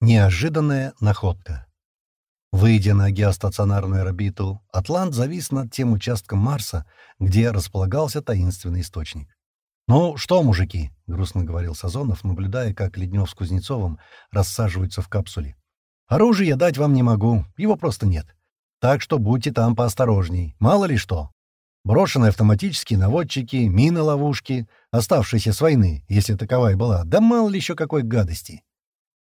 Неожиданная находка. Выйдя на геостационарную орбиту, Атлант завис над тем участком Марса, где располагался таинственный источник. «Ну что, мужики?» — грустно говорил Сазонов, наблюдая, как Леднев с Кузнецовым рассаживаются в капсуле. «Оружие дать вам не могу, его просто нет. Так что будьте там поосторожней, мало ли что. Брошенные автоматические наводчики, мины-ловушки, оставшиеся с войны, если таковая была, да мало ли еще какой гадости».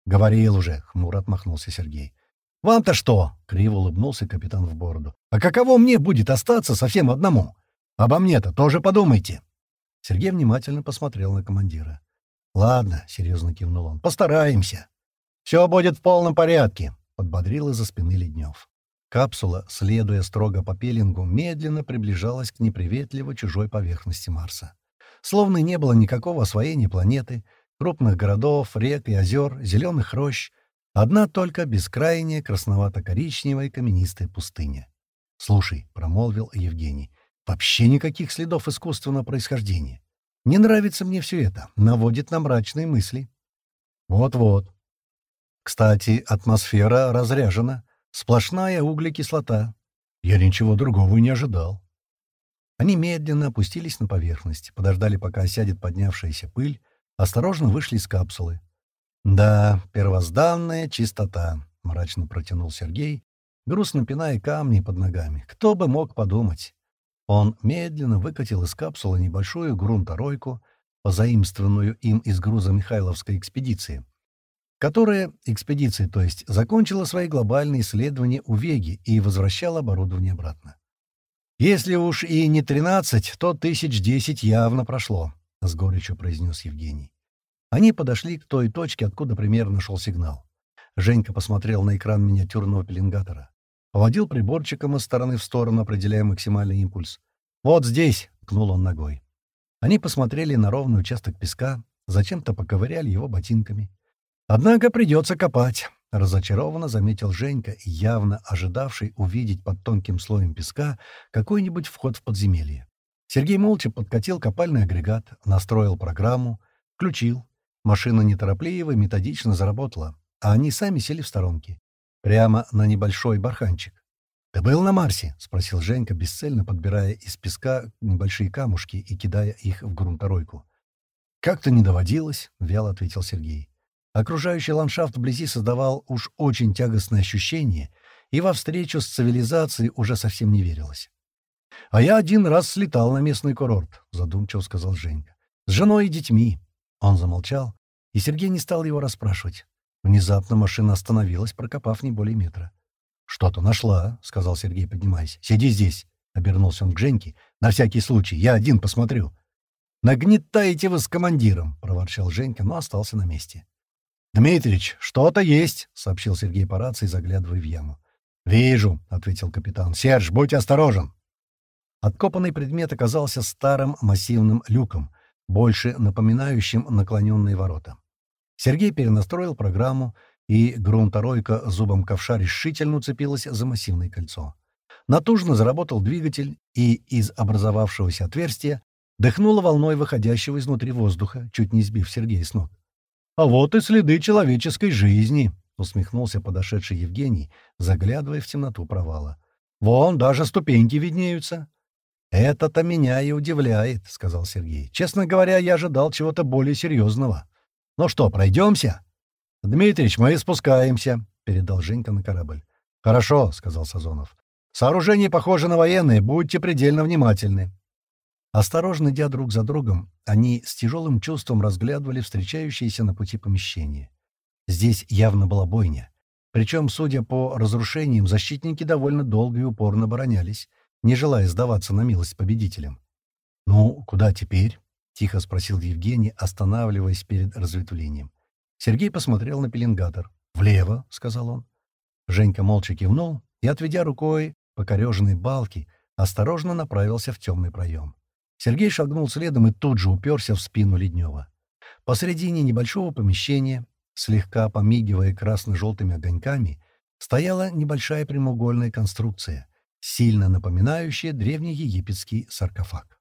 «Говорил уже», — хмуро отмахнулся Сергей. «Вам-то что?» — криво улыбнулся капитан в бороду. «А каково мне будет остаться совсем одному? Обо мне-то тоже подумайте». Сергей внимательно посмотрел на командира. «Ладно», — серьезно кивнул он, — «постараемся». «Все будет в полном порядке», — подбодрил из-за спины Леднев. Капсула, следуя строго по пеленгу, медленно приближалась к неприветливо чужой поверхности Марса. Словно не было никакого освоения планеты, крупных городов, рек и озер, зеленых рощ, одна только бескрайняя красновато-коричневая каменистая пустыня. «Слушай», — промолвил Евгений, — «вообще никаких следов искусственного происхождения. Не нравится мне все это, наводит на мрачные мысли». «Вот-вот». «Кстати, атмосфера разряжена, сплошная углекислота. Я ничего другого и не ожидал». Они медленно опустились на поверхность, подождали, пока осядет поднявшаяся пыль, осторожно вышли из капсулы. «Да, первозданная чистота», — мрачно протянул Сергей, грустно пиная камни под ногами. «Кто бы мог подумать?» Он медленно выкатил из капсулы небольшую грунторойку, позаимствованную им из груза Михайловской экспедиции, которая, экспедиция, то есть, закончила свои глобальные исследования у Веги и возвращала оборудование обратно. «Если уж и не тринадцать, то тысяч десять явно прошло», — с горечью произнес Евгений. Они подошли к той точке, откуда примерно шел сигнал. Женька посмотрел на экран миниатюрного пеленгатора. Поводил приборчиком из стороны в сторону, определяя максимальный импульс. «Вот здесь!» — ткнул он ногой. Они посмотрели на ровный участок песка, зачем-то поковыряли его ботинками. «Однако придется копать», — разочарованно заметил Женька, явно ожидавший увидеть под тонким слоем песка какой-нибудь вход в подземелье. Сергей молча подкатил копальный агрегат, настроил программу, включил. Машина неторопливо и методично заработала, а они сами сели в сторонке. Прямо на небольшой барханчик. «Ты был на Марсе?» — спросил Женька, бесцельно подбирая из песка небольшие камушки и кидая их в грунторойку. «Как-то не доводилось», — вяло ответил Сергей. Окружающий ландшафт вблизи создавал уж очень тягостное ощущение, и во встречу с цивилизацией уже совсем не верилось. «А я один раз слетал на местный курорт», — задумчиво сказал Женька. «С женой и детьми». Он замолчал, и Сергей не стал его расспрашивать. Внезапно машина остановилась, прокопав не более метра. «Что-то нашла», — сказал Сергей, поднимаясь. «Сиди здесь», — обернулся он к Женьке. «На всякий случай, я один посмотрю». «Нагнетаете вы с командиром», — проворчал Женька, но остался на месте. «Дмитрич, что-то есть», — сообщил Сергей по рации, заглядывая в яму. «Вижу», — ответил капитан. «Серж, будь осторожен». Откопанный предмет оказался старым массивным люком, больше напоминающим наклоненные ворота. Сергей перенастроил программу, и грунторойка зубом ковша решительно уцепилась за массивное кольцо. Натужно заработал двигатель, и из образовавшегося отверстия дыхнуло волной выходящего изнутри воздуха, чуть не сбив Сергея с ног. «А вот и следы человеческой жизни», — усмехнулся подошедший Евгений, заглядывая в темноту провала. «Вон, даже ступеньки виднеются». «Это-то меня и удивляет», — сказал Сергей. «Честно говоря, я ожидал чего-то более серьезного. Ну что, пройдемся?» «Дмитрич, мы спускаемся», — передал Женька на корабль. «Хорошо», — сказал Сазонов. «Сооружение похоже на военное, будьте предельно внимательны». Осторожно идя друг за другом, они с тяжелым чувством разглядывали встречающиеся на пути помещения. Здесь явно была бойня. Причем, судя по разрушениям, защитники довольно долго и упорно оборонялись, не желая сдаваться на милость победителям. «Ну, куда теперь?» — тихо спросил Евгений, останавливаясь перед разветвлением. Сергей посмотрел на пеленгатор. «Влево», — сказал он. Женька молча кивнул и, отведя рукой покореженной балки, осторожно направился в темный проем. Сергей шагнул следом и тут же уперся в спину Леднева. Посредине небольшого помещения, слегка помигивая красно-желтыми огоньками, стояла небольшая прямоугольная конструкция — сильно напоминающее древнеегипетский саркофаг.